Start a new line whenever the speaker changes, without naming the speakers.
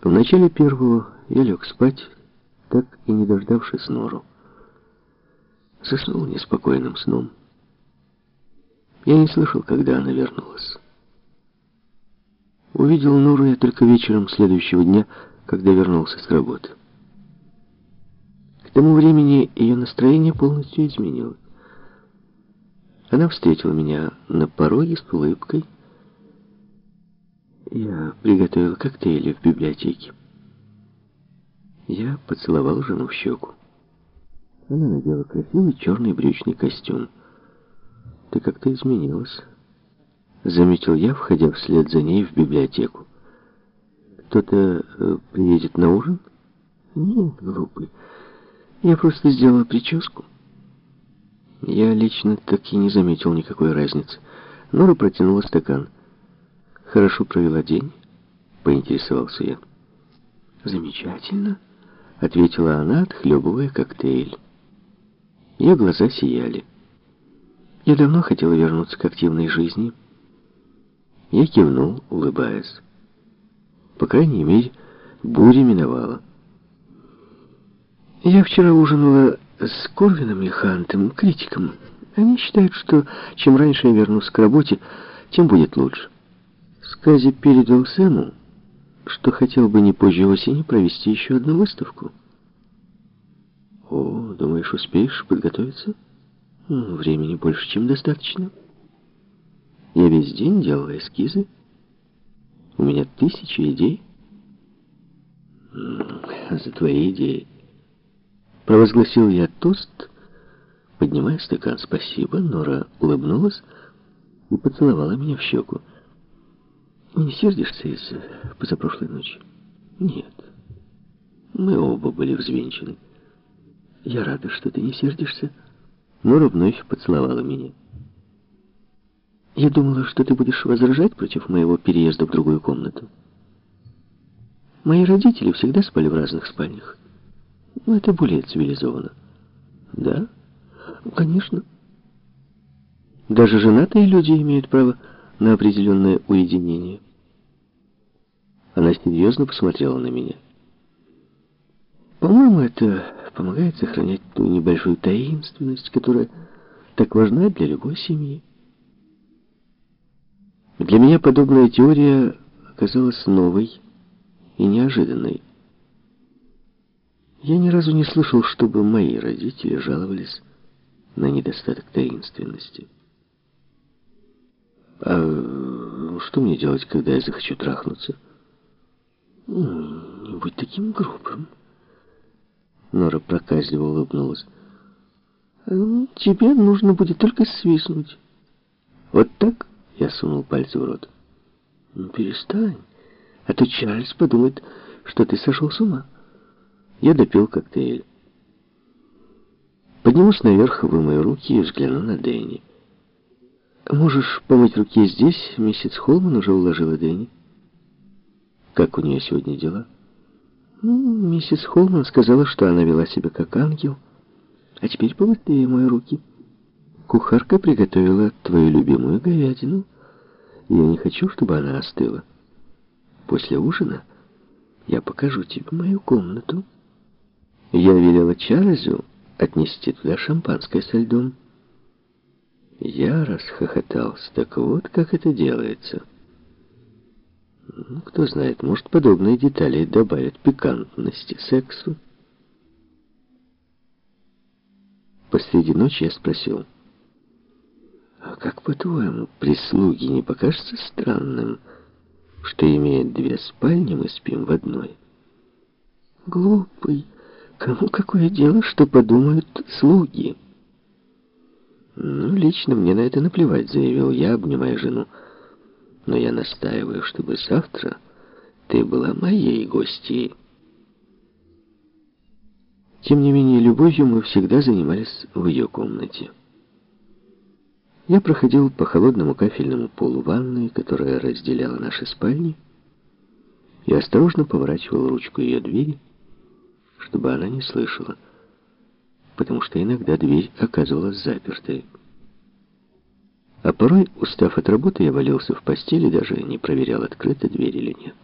В начале первого я лег спать, так и не дождавшись Нору. Заснул неспокойным сном. Я не слышал, когда она вернулась. Увидел Нору я только вечером следующего дня, когда вернулся с работы. К тому времени ее настроение полностью изменилось. Она встретила меня на пороге с улыбкой. Я приготовил коктейли в библиотеке. Я поцеловал жену в щеку. Она надела красивый черный брючный костюм. «Ты как-то изменилась», — заметил я, входя вслед за ней в библиотеку. «Кто-то э, приедет на ужин?» «Нет, глупый. Я просто сделала прическу». Я лично так и не заметил никакой разницы. Нора протянула стакан. «Хорошо провела день?» — поинтересовался я. «Замечательно», — ответила она, отхлебывая коктейль. Ее глаза сияли. Я давно хотела вернуться к активной жизни. Я кивнул, улыбаясь. По крайней мере, буря миновала. Я вчера ужинала с Корвином и Хантом, критиком. Они считают, что чем раньше я вернусь к работе, тем будет лучше. Скази передал Сэму, что хотел бы не позже осени провести еще одну выставку. О, думаешь, успеешь подготовиться? Ну, времени больше, чем достаточно. Я весь день делал эскизы. У меня тысячи идей. За твои идеи. Провозгласил я тост, поднимая стакан. Спасибо. Нора улыбнулась и поцеловала меня в щеку. Не сердишься из позапрошлой ночи? Нет. Мы оба были взвинчены. Я рада, что ты не сердишься. Нора вновь поцеловала меня. Я думала, что ты будешь возражать против моего переезда в другую комнату. Мои родители всегда спали в разных спальнях. Но это более цивилизованно. Да? Конечно. Даже женатые люди имеют право на определенное уединение. Она серьезно посмотрела на меня. По-моему, это помогает сохранять ту небольшую таинственность, которая так важна для любой семьи. Для меня подобная теория оказалась новой и неожиданной. Я ни разу не слышал, чтобы мои родители жаловались на недостаток таинственности. А что мне делать, когда я захочу трахнуться? Не будь таким грубым. Нора проказливо улыбнулась. «Ну, «Тебе нужно будет только свистнуть». «Вот так?» — я сунул пальцы в рот. «Ну, перестань, а то Чарльз подумает, что ты сошел с ума». Я допил коктейль. Поднимусь наверх, вымою руки и взгляну на Дэнни. «Можешь помыть руки здесь?» Миссис Холман уже уложила Дэнни. «Как у нее сегодня дела?» Ну, миссис Холман сказала, что она вела себя как ангел. А теперь побыстрее мои руки. Кухарка приготовила твою любимую говядину. Я не хочу, чтобы она остыла. После ужина я покажу тебе мою комнату. Я велела Чарльзу отнести туда шампанское со льдом. Я расхохотался. Так вот, как это делается. Ну, кто знает, может, подобные детали добавят пикантности сексу. Посреди ночи я спросил, а как, по-твоему, прислуги не покажется странным, что имеет две спальни, мы спим в одной? Глупый, кому какое дело, что подумают слуги? Ну, лично мне на это наплевать, заявил я, обнимая жену. Но я настаиваю, чтобы завтра ты была моей гостьей. Тем не менее, любовью мы всегда занимались в ее комнате. Я проходил по холодному кафельному полу ванной, которая разделяла наши спальни, и осторожно поворачивал ручку ее двери, чтобы она не слышала, потому что иногда дверь оказывалась запертой. А порой, устав от работы, я валился в постели, даже не проверял, открыта дверь или нет.